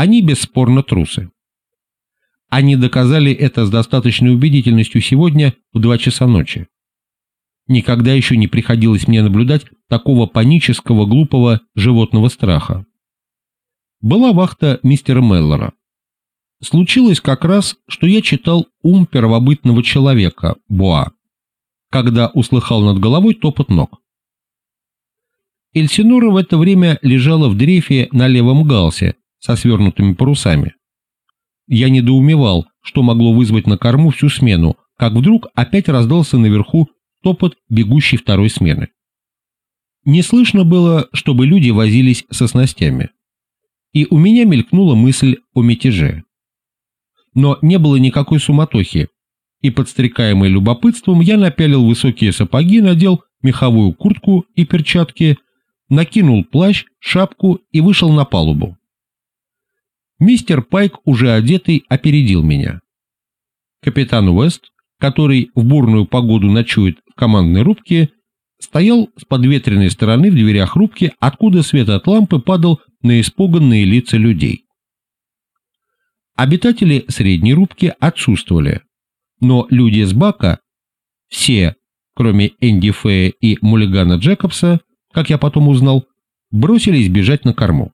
Они бесспорно трусы. Они доказали это с достаточной убедительностью сегодня в 2 часа ночи. Никогда еще не приходилось мне наблюдать такого панического, глупого животного страха. Была вахта мистера Меллора. Случилось как раз, что я читал «Ум первобытного человека» Боа, когда услыхал над головой топот ног. Эльсинора в это время лежала в дрейфе на левом галсе со свернутыми парусами. Я недоумевал, что могло вызвать на корму всю смену, как вдруг опять раздался наверху топот бегущей второй смены. Не слышно было, чтобы люди возились со снастями. И у меня мелькнула мысль о мятеже. Но не было никакой суматохи, и, подстрекаемый любопытством, я напялил высокие сапоги, надел меховую куртку и перчатки, накинул плащ, шапку и вышел на палубу. Мистер Пайк, уже одетый, опередил меня. Капитан Уэст, который в бурную погоду ночует в командной рубке, стоял с подветренной стороны в дверях рубки, откуда свет от лампы падал на испуганные лица людей. Обитатели средней рубки отсутствовали, но люди с бака, все, кроме Энди Фея и Мулигана Джекобса, как я потом узнал, бросились бежать на корму.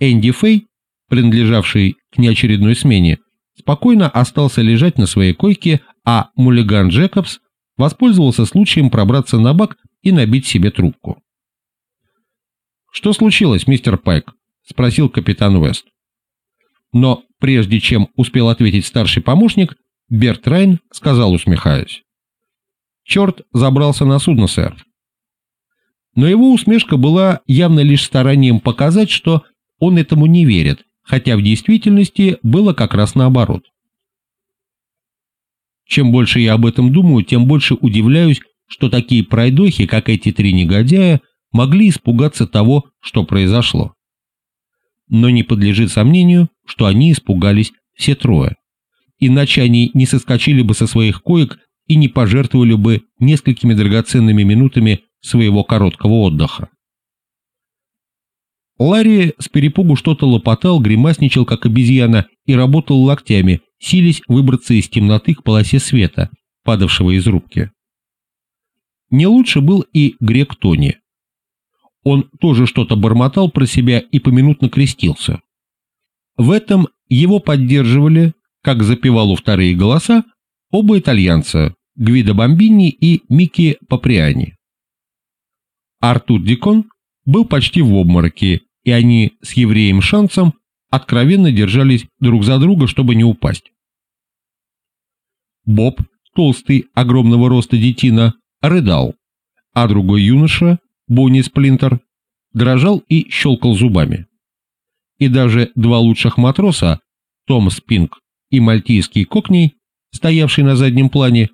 Энди Фей принадлежавший к неочередной смене, спокойно остался лежать на своей койке, а Мулиган Джекобс воспользовался случаем пробраться на бак и набить себе трубку. «Что случилось, мистер Пайк?» – спросил капитан Уэст. Но прежде чем успел ответить старший помощник, Берт Райн сказал, усмехаясь. «Черт забрался на судно, сэр». Но его усмешка была явно лишь старанием показать, что он этому не верит, хотя в действительности было как раз наоборот. Чем больше я об этом думаю, тем больше удивляюсь, что такие пройдохи, как эти три негодяя, могли испугаться того, что произошло. Но не подлежит сомнению, что они испугались все трое. Иначе они не соскочили бы со своих коек и не пожертвовали бы несколькими драгоценными минутами своего короткого отдыха. Ларри с перепугу что-то лопотал, гримасничал, как обезьяна, и работал локтями, сились выбраться из темноты к полосе света, падавшего из рубки. Не лучше был и грек Тони. Он тоже что-то бормотал про себя и поминутно крестился. В этом его поддерживали, как запевал у вторые голоса, оба итальянца, Гвидо Бомбини и Микки Паприани. Артур Дикон был почти в обмороке и они с евреем Шансом откровенно держались друг за друга, чтобы не упасть. Боб, толстый, огромного роста детина, рыдал, а другой юноша, Бонни Сплинтер, дрожал и щелкал зубами. И даже два лучших матроса, Том Спинг и мальтийский кокней, стоявший на заднем плане,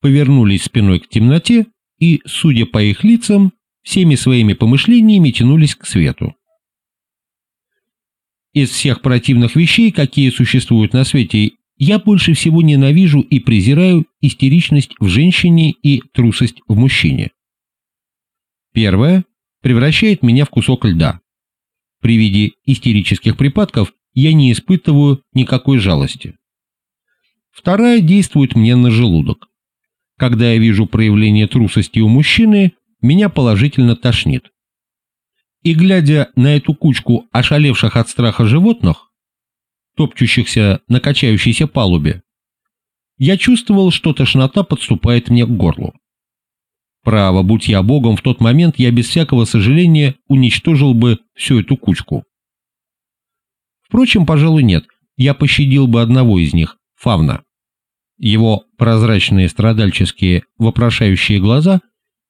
повернулись спиной к темноте и, судя по их лицам, всеми своими помышлениями тянулись к свету. Из всех противных вещей, какие существуют на свете, я больше всего ненавижу и презираю истеричность в женщине и трусость в мужчине. Первое превращает меня в кусок льда. При виде истерических припадков я не испытываю никакой жалости. Вторая действует мне на желудок. Когда я вижу проявление трусости у мужчины, меня положительно тошнит. И глядя на эту кучку ошалевших от страха животных, топчущихся на качающейся палубе, я чувствовал, что тошнота подступает мне к горлу. Право, будь я богом, в тот момент я без всякого сожаления уничтожил бы всю эту кучку. Впрочем, пожалуй, нет, я пощадил бы одного из них, Фавна. Его прозрачные страдальческие вопрошающие глаза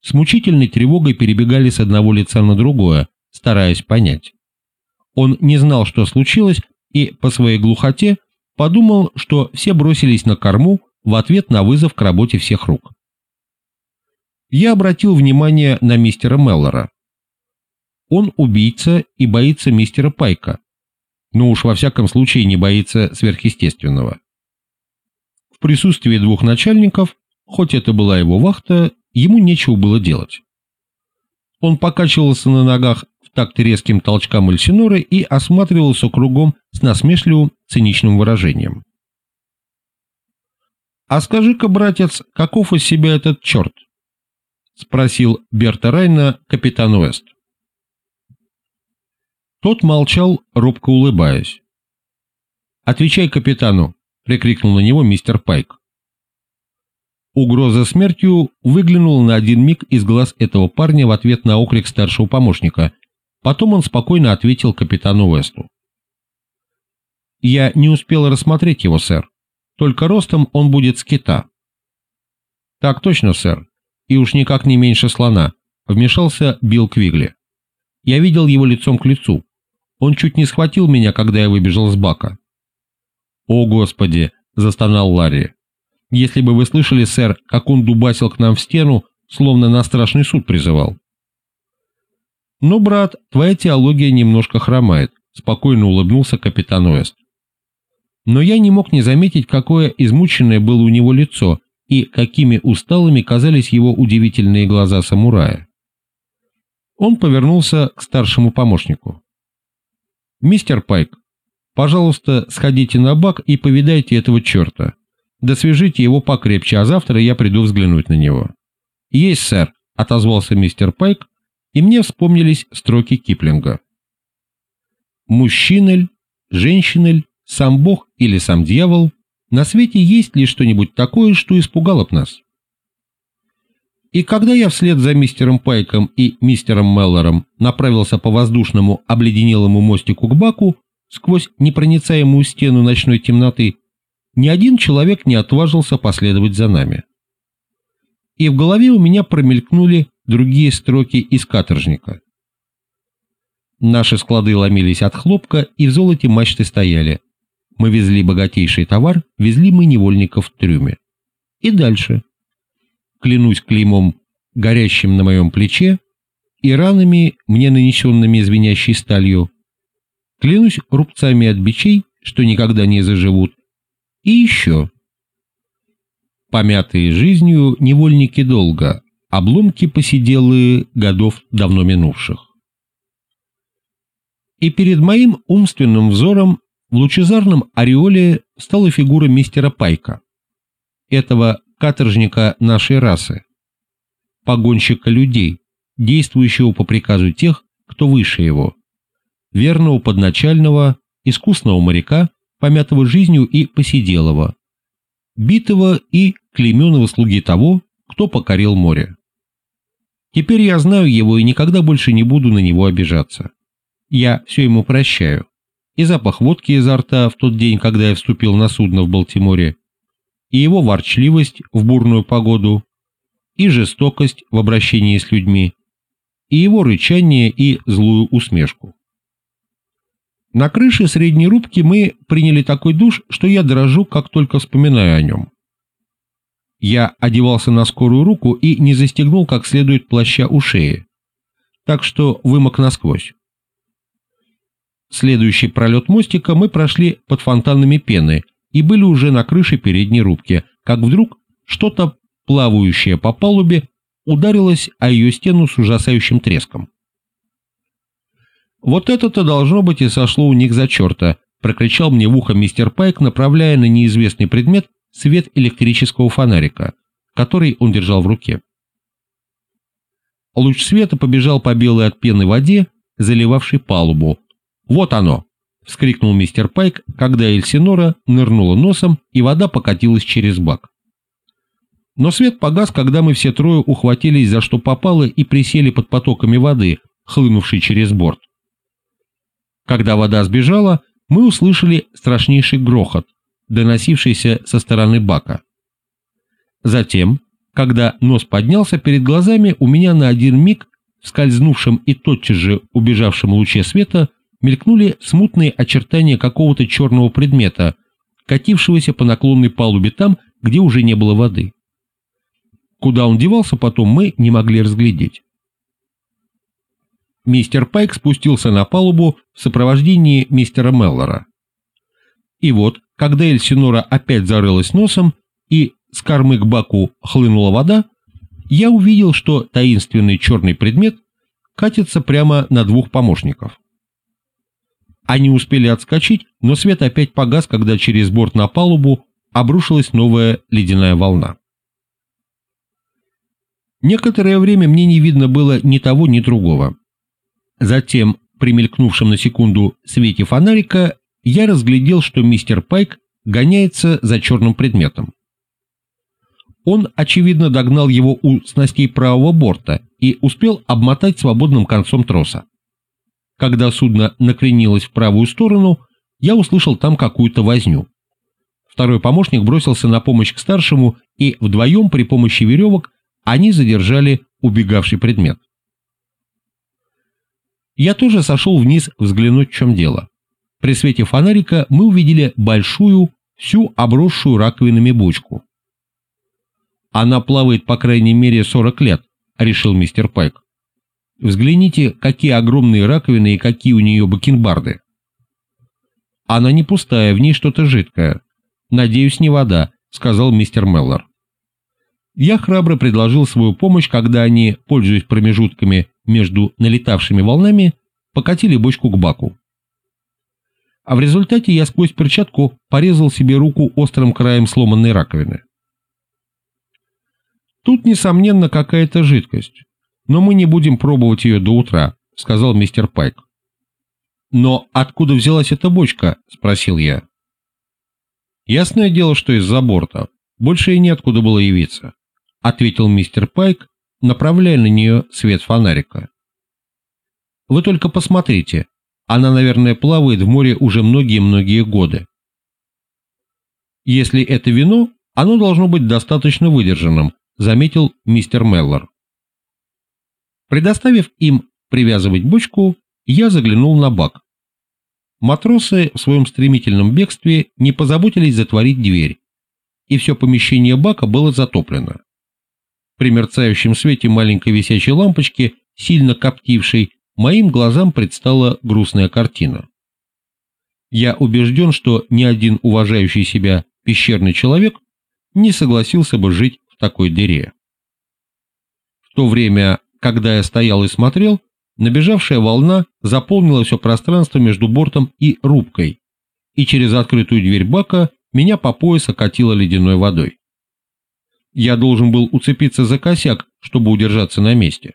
с мучительной тревогой перебегали с одного лица на другое, стараясь понять. Он не знал, что случилось, и по своей глухоте подумал, что все бросились на корму в ответ на вызов к работе всех рук. Я обратил внимание на мистера Меллора. Он убийца и боится мистера Пайка, но уж во всяком случае не боится сверхъестественного. В присутствии двух начальников, хоть это была его вахта, ему нечего было делать. Он покачивался на ногах в такт резким толчкам Эльсиноры и осматривался кругом с насмешливым циничным выражением. «А скажи-ка, братец, каков из себя этот черт?» — спросил Берта Райна капитан Уэст. Тот молчал, робко улыбаясь. «Отвечай капитану!» — прикрикнул на него мистер Пайк. Угроза смертью выглянула на один миг из глаз этого парня в ответ на окрик старшего помощника. Потом он спокойно ответил капитану Уэсту. «Я не успел рассмотреть его, сэр. Только ростом он будет с кита». «Так точно, сэр. И уж никак не меньше слона», — вмешался Билл Квигли. «Я видел его лицом к лицу. Он чуть не схватил меня, когда я выбежал с бака». «О, Господи!» — застонал Ларри. Если бы вы слышали, сэр, как он дубасил к нам в стену, словно на страшный суд призывал. «Ну, брат, твоя теология немножко хромает», — спокойно улыбнулся капитан Уэст. Но я не мог не заметить, какое измученное было у него лицо и какими усталыми казались его удивительные глаза самурая. Он повернулся к старшему помощнику. «Мистер Пайк, пожалуйста, сходите на бак и повидайте этого черта. Да свяжите его покрепче, а завтра я приду взглянуть на него». «Есть, сэр», — отозвался мистер Пайк, и мне вспомнились строки Киплинга. «Мужчина ль, женщина ль, сам Бог или сам дьявол, на свете есть ли что-нибудь такое, что испугало б нас?» И когда я вслед за мистером Пайком и мистером Меллором направился по воздушному обледенелому мостику к баку, сквозь непроницаемую стену ночной темноты, ни один человек не отважился последовать за нами. И в голове у меня промелькнули другие строки из каторжника. Наши склады ломились от хлопка, и в золоте мачты стояли. Мы везли богатейший товар, везли мы невольников в трюме. И дальше. Клянусь клеймом, горящим на моем плече, и ранами, мне нанесенными звенящей сталью. Клянусь рубцами от бичей, что никогда не заживут, и еще. Помятые жизнью невольники долго, обломки посиделые годов давно минувших. И перед моим умственным взором в лучезарном ореоле стала фигура мистера Пайка, этого каторжника нашей расы, погонщика людей, действующего по приказу тех, кто выше его, верного подначального, искусного моряка, помятого жизнью и посиделого, битого и клейменного слуги того, кто покорил море. Теперь я знаю его и никогда больше не буду на него обижаться. Я все ему прощаю. И запах водки изо рта в тот день, когда я вступил на судно в Балтиморе, и его ворчливость в бурную погоду, и жестокость в обращении с людьми, и его рычание и злую усмешку. На крыше средней рубки мы приняли такой душ, что я дрожу, как только вспоминаю о нем. Я одевался на скорую руку и не застегнул как следует плаща у шеи, так что вымок насквозь. Следующий пролет мостика мы прошли под фонтанами пены и были уже на крыше передней рубки, как вдруг что-то, плавающее по палубе, ударилось о ее стену с ужасающим треском. «Вот это-то должно быть и сошло у них за черта», — прокричал мне в ухо мистер Пайк, направляя на неизвестный предмет свет электрического фонарика, который он держал в руке. Луч света побежал по белой от пены воде, заливавшей палубу. «Вот оно!» — вскрикнул мистер Пайк, когда Эльсинора нырнула носом, и вода покатилась через бак. Но свет погас, когда мы все трое ухватились за что попало и присели под потоками воды, хлынувшей через борт. Когда вода сбежала, мы услышали страшнейший грохот, доносившийся со стороны бака. Затем, когда нос поднялся перед глазами, у меня на один миг, в скользнувшем и тотчас же убежавшем луче света, мелькнули смутные очертания какого-то черного предмета, катившегося по наклонной палубе там, где уже не было воды. Куда он девался потом, мы не могли разглядеть мистер Пайк спустился на палубу в сопровождении мистера Меллора. И вот, когда Эльсинора опять зарылась носом и с кормы к баку хлынула вода, я увидел, что таинственный черный предмет катится прямо на двух помощников. Они успели отскочить, но свет опять погас, когда через борт на палубу обрушилась новая ледяная волна. Некоторое время мне не видно было ни того, ни другого. Затем, при на секунду свете фонарика, я разглядел, что мистер Пайк гоняется за черным предметом. Он, очевидно, догнал его у снастей правого борта и успел обмотать свободным концом троса. Когда судно накренилось в правую сторону, я услышал там какую-то возню. Второй помощник бросился на помощь к старшему, и вдвоем при помощи веревок они задержали убегавший предмет. Я тоже сошел вниз взглянуть, в чем дело. При свете фонарика мы увидели большую, всю обросшую раковинами бочку. «Она плавает по крайней мере 40 лет», — решил мистер Пайк. «Взгляните, какие огромные раковины и какие у нее бакенбарды». «Она не пустая, в ней что-то жидкое. Надеюсь, не вода», — сказал мистер Меллор. Я храбро предложил свою помощь, когда они, пользуясь промежутками между налетавшими волнами, покатили бочку к баку. А в результате я сквозь перчатку порезал себе руку острым краем сломанной раковины. Тут, несомненно, какая-то жидкость, но мы не будем пробовать ее до утра, сказал мистер Пайк. Но откуда взялась эта бочка? спросил я. Ясное дело, что из-за борта. Больше и неоткуда было явиться, ответил мистер Пайк, направляя на нее свет фонарика. Вы только посмотрите, она, наверное, плавает в море уже многие-многие годы. Если это вино, оно должно быть достаточно выдержанным, заметил мистер Меллор. Предоставив им привязывать бочку, я заглянул на бак. Матросы в своем стремительном бегстве не позаботились затворить дверь, и все помещение бака было затоплено. При мерцающем свете маленькой висячей лампочки, сильно коптившей, моим глазам предстала грустная картина. Я убежден, что ни один уважающий себя пещерный человек не согласился бы жить в такой дыре. В то время, когда я стоял и смотрел, набежавшая волна заполнила все пространство между бортом и рубкой, и через открытую дверь бака меня по пояс окатило ледяной водой. Я должен был уцепиться за косяк, чтобы удержаться на месте.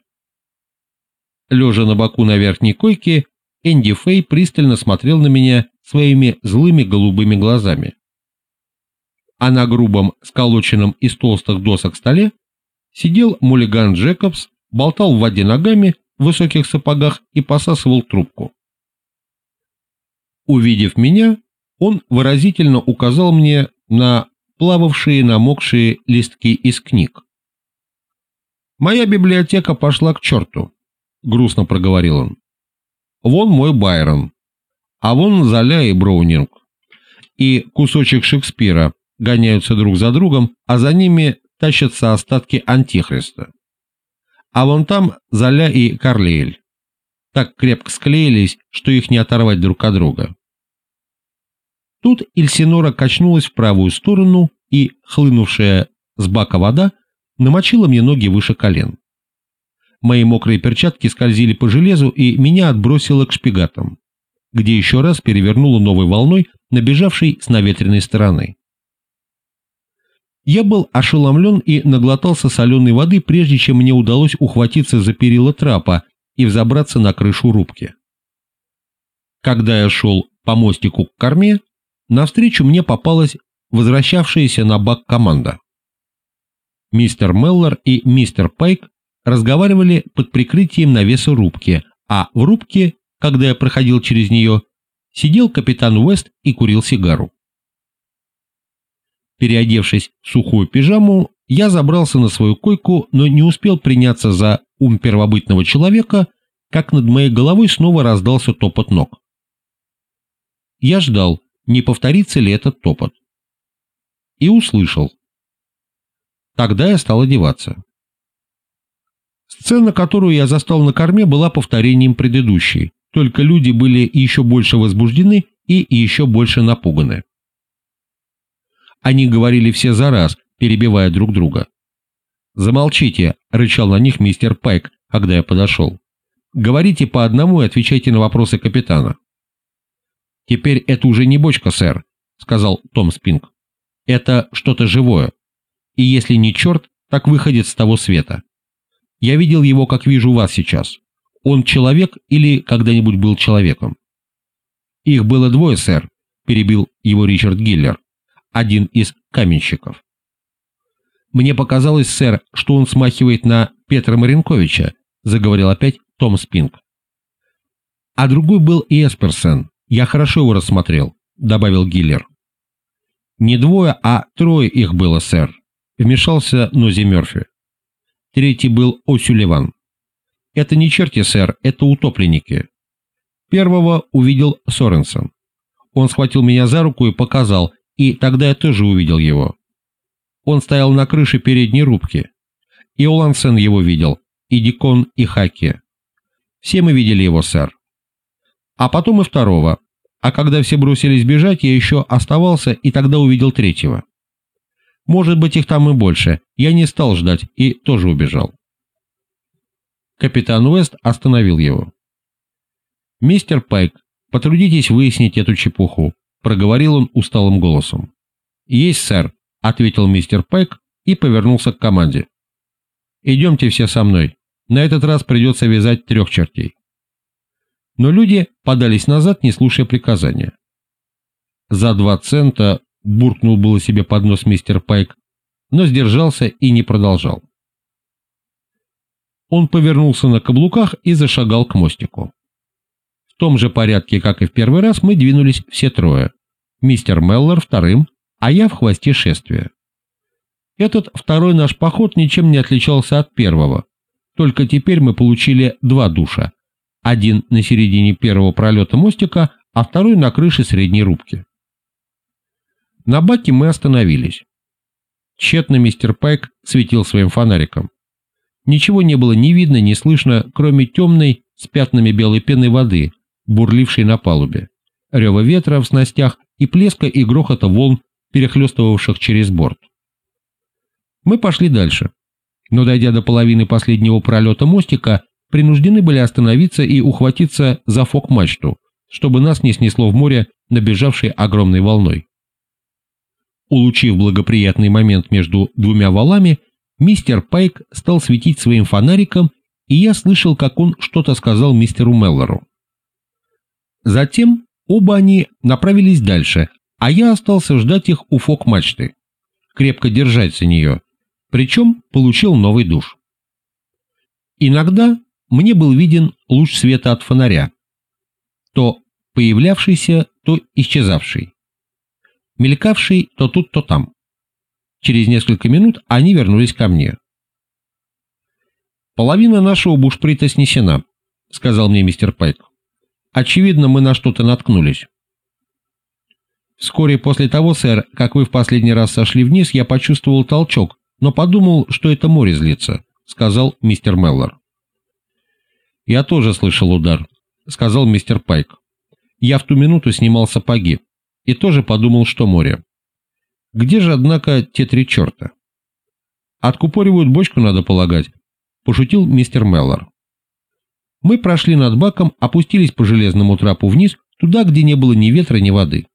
Лежа на боку на верхней койке, Энди Фэй пристально смотрел на меня своими злыми голубыми глазами. А на грубом, сколоченном из толстых досок столе сидел Мулиган Джекобс, болтал в воде ногами в высоких сапогах и посасывал трубку. Увидев меня, он выразительно указал мне на плававшие намокшие листки из книг. «Моя библиотека пошла к черту грустно проговорил он. Вон мой Байрон, а вон Золя и Броунинг. И кусочек Шекспира гоняются друг за другом, а за ними тащатся остатки Антихриста. А вон там Золя и Карлейль. Так крепко склеились, что их не оторвать друг от друга. Тут Ильсинора качнулась в правую сторону и, хлынувшая с бака вода, намочила мне ноги выше колен. Мои мокрые перчатки скользили по железу, и меня отбросило к шпигатам, где еще раз перевернуло новой волной, набежавшей с наветренной стороны. Я был ошеломлен и наглотался соленой воды, прежде чем мне удалось ухватиться за перила трапа и взобраться на крышу рубки. Когда я шел по мостику к корме, навстречу мне попалась возвращавшаяся на бак команда. Мистер Меллор и мистер Пайк разговаривали под прикрытием навеса рубки, а в рубке, когда я проходил через нее, сидел капитан Уэст и курил сигару. Переодевшись в сухую пижаму, я забрался на свою койку, но не успел приняться за ум первобытного человека, как над моей головой снова раздался топот ног. Я ждал, не повторится ли этот топот. И услышал. Тогда я стал одеваться. Сцена, которую я застал на корме, была повторением предыдущей, только люди были еще больше возбуждены и еще больше напуганы. Они говорили все за раз, перебивая друг друга. «Замолчите», — рычал на них мистер Пайк, когда я подошел. Говорите по одному и отвечайте на вопросы капитана. «Теперь это уже не бочка, сэр», — сказал Том Спинг. «Это что-то живое. И если не черт, так выходит с того света. Я видел его, как вижу вас сейчас. Он человек или когда-нибудь был человеком?» «Их было двое, сэр», — перебил его Ричард Гиллер, один из каменщиков. «Мне показалось, сэр, что он смахивает на Петра Маринковича», — заговорил опять том Спинг. А другой был Эсперсон. Я хорошо его рассмотрел, добавил Гиллер. Не двое, а трое их было, сэр. Вмешался Нози Мерфи. Третий был О'Сюлливан. Это не черти, сэр, это утопленники. Первого увидел Соренсон. Он схватил меня за руку и показал, и тогда я тоже увидел его. Он стоял на крыше передней рубки. И Олансен его видел, и Дикон, и Хаки. Все мы видели его, сэр. А потом и второго. А когда все бросились бежать, я еще оставался и тогда увидел третьего. Может быть, их там и больше. Я не стал ждать и тоже убежал. Капитан Уэст остановил его. «Мистер Пайк, потрудитесь выяснить эту чепуху», — проговорил он усталым голосом. «Есть, сэр», — ответил мистер Пайк и повернулся к команде. «Идемте все со мной. На этот раз придется вязать трех чертей. Но люди подались назад, не слушая приказания. За два цента буркнул было себе под нос мистер Пайк, но сдержался и не продолжал. Он повернулся на каблуках и зашагал к мостику. В том же порядке, как и в первый раз, мы двинулись все трое. Мистер Меллор вторым, а я в хвосте шествия. Этот второй наш поход ничем не отличался от первого, только теперь мы получили два душа. Один на середине первого пролета мостика, а второй на крыше средней рубки. На баке мы остановились. Тщетно мистер Пайк светил своим фонариком. Ничего не было ни видно, ни слышно, кроме темной, с пятнами белой пены воды, бурлившей на палубе, рева ветра в снастях и плеска и грохота волн, перехлестывавших через борт. Мы пошли дальше но дойдя до половины последнего пролета мостика, принуждены были остановиться и ухватиться за фок-мачту, чтобы нас не снесло в море набежавшей огромной волной. Улучив благоприятный момент между двумя валами, мистер Пайк стал светить своим фонариком, и я слышал, как он что-то сказал мистеру Меллору. Затем оба они направились дальше, а я остался ждать их у фок-мачты, крепко держать за нее, причем получил новый душ. Иногда мне был виден луч света от фонаря, то появлявшийся, то исчезавший, мелькавший то тут, то там. Через несколько минут они вернулись ко мне. «Половина нашего бушприта снесена», — сказал мне мистер Пайк. «Очевидно, мы на что-то наткнулись». Вскоре после того, сэр, как вы в последний раз сошли вниз, я почувствовал толчок, но подумал, что это море злится», — сказал мистер Меллор. «Я тоже слышал удар», — сказал мистер Пайк. «Я в ту минуту снимал сапоги и тоже подумал, что море. Где же, однако, те три черта?» «Откупоривают бочку, надо полагать», — пошутил мистер Меллор. Мы прошли над баком, опустились по железному трапу вниз, туда, где не было ни ветра, ни воды.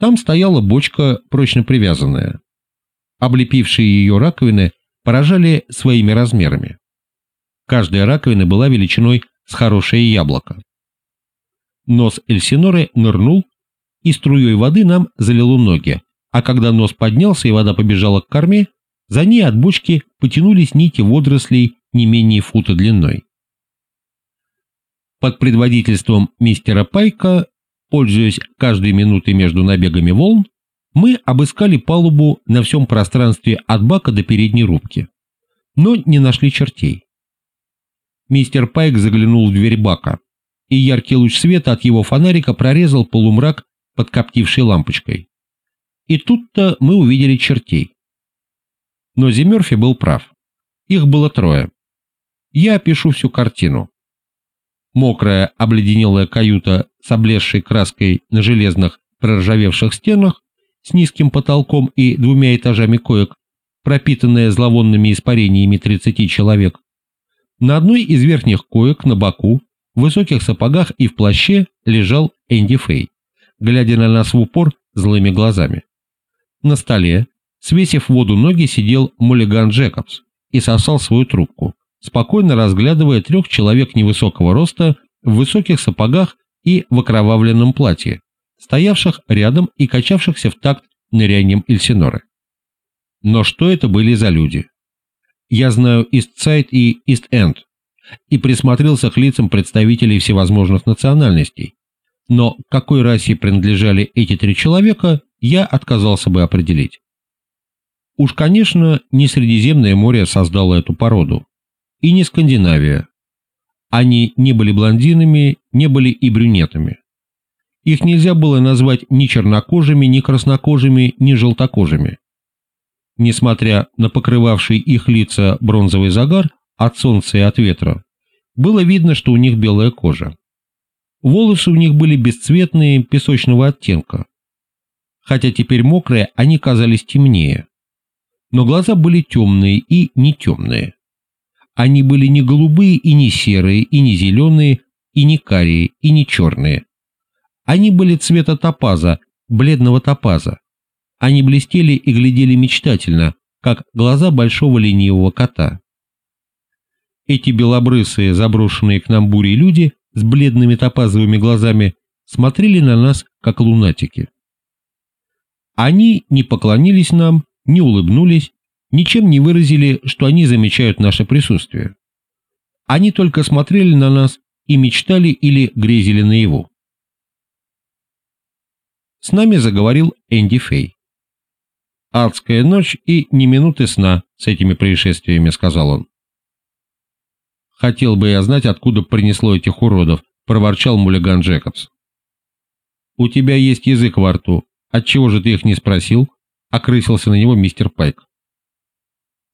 Там стояла бочка, прочно привязанная облепившие ее раковины, поражали своими размерами. Каждая раковина была величиной с хорошее яблоко. Нос Эльсиноры нырнул, и струей воды нам залило ноги, а когда нос поднялся и вода побежала к корме, за ней от бочки потянулись нити водорослей не менее фута длиной. Под предводительством мистера Пайка, пользуясь каждой минутой между набегами волн, мы обыскали палубу на всем пространстве от бака до передней рубки, но не нашли чертей. Мистер Пайк заглянул в дверь бака, и яркий луч света от его фонарика прорезал полумрак под коптившей лампочкой. И тут-то мы увидели чертей. Но Зимерфи был прав. Их было трое. Я опишу всю картину. Мокрая, обледенелая каюта с облезшей краской на железных проржавевших стенах с низким потолком и двумя этажами коек, пропитанная зловонными испарениями 30 человек. На одной из верхних коек на боку, в высоких сапогах и в плаще лежал Энди Фей, глядя на нас в упор злыми глазами. На столе, свесив в воду ноги, сидел Муллиган Джекобс и сосал свою трубку, спокойно разглядывая трех человек невысокого роста в высоких сапогах и в окровавленном платье, стоявших рядом и качавшихся в такт нырянием Эльсиноры. Но что это были за люди? Я знаю Ист-Сайд и Ист-Энд и присмотрелся к лицам представителей всевозможных национальностей, но какой расе принадлежали эти три человека, я отказался бы определить. Уж, конечно, не Средиземное море создало эту породу, и не Скандинавия. Они не были блондинами, не были и брюнетами. Их нельзя было назвать ни чернокожими, ни краснокожими, ни желтокожими. Несмотря на покрывавший их лица бронзовый загар от солнца и от ветра, было видно, что у них белая кожа. Волосы у них были бесцветные, песочного оттенка. Хотя теперь мокрые, они казались темнее. Но глаза были темные и не темные. Они были не голубые и не серые, и не зеленые, и не карие, и не черные. Они были цвета топаза, бледного топаза. Они блестели и глядели мечтательно, как глаза большого ленивого кота. Эти белобрысые, заброшенные к нам бури люди с бледными топазовыми глазами смотрели на нас, как лунатики. Они не поклонились нам, не улыбнулись, ничем не выразили, что они замечают наше присутствие. Они только смотрели на нас и мечтали или грезили наяву. С нами заговорил Энди Фей. «Адская ночь и ни минуты сна с этими происшествиями», — сказал он. «Хотел бы я знать, откуда принесло этих уродов», — проворчал Мулиган Джекобс. «У тебя есть язык во рту. Отчего же ты их не спросил?» — окрысился на него мистер Пайк.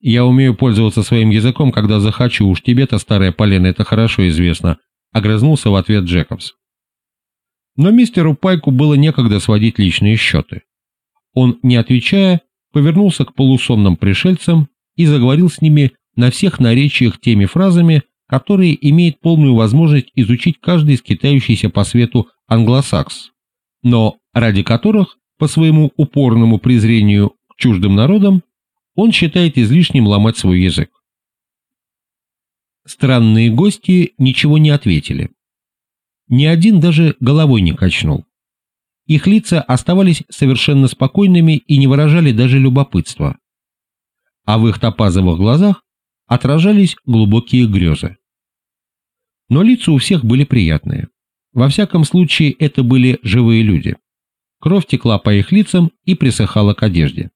«Я умею пользоваться своим языком, когда захочу, уж тебе-то, старая полена, это хорошо известно», — огрызнулся в ответ Джекобс. Но мистеру Пайку было некогда сводить личные счеты. Он, не отвечая, повернулся к полусонным пришельцам и заговорил с ними на всех наречиях теми фразами, которые имеет полную возможность изучить каждый скитающийся по свету англосакс, но ради которых, по своему упорному презрению к чуждым народам, он считает излишним ломать свой язык. Странные гости ничего не ответили. Ни один даже головой не качнул. Их лица оставались совершенно спокойными и не выражали даже любопытства. А в их топазовых глазах отражались глубокие грезы. Но лица у всех были приятные. Во всяком случае, это были живые люди. Кровь текла по их лицам и присыхала к одежде.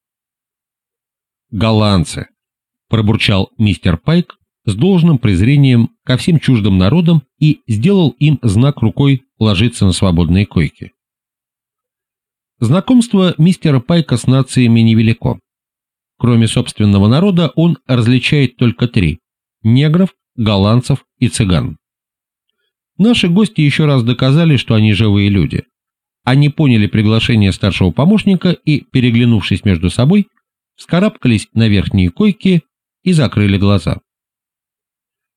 «Голландцы!» – пробурчал мистер Пайк с должным презрением ко всем чуждым народам и сделал им знак рукой ложиться на свободные койки. Знакомство мистера Пайка с нациями невелико. Кроме собственного народа он различает только три – негров, голландцев и цыган. Наши гости еще раз доказали, что они живые люди. Они поняли приглашение старшего помощника и, переглянувшись между собой, вскарабкались на верхние койки и закрыли глаза.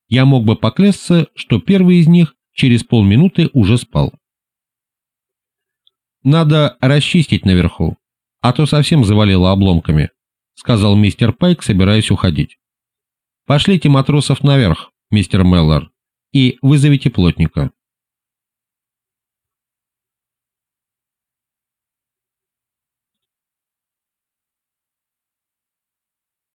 Я мог бы поклясться, что первый из них через полминуты уже спал. «Надо расчистить наверху, а то совсем завалило обломками», сказал мистер Пайк, собираясь уходить. «Пошлите матросов наверх, мистер Меллар, и вызовите плотника.